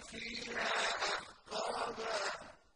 فيها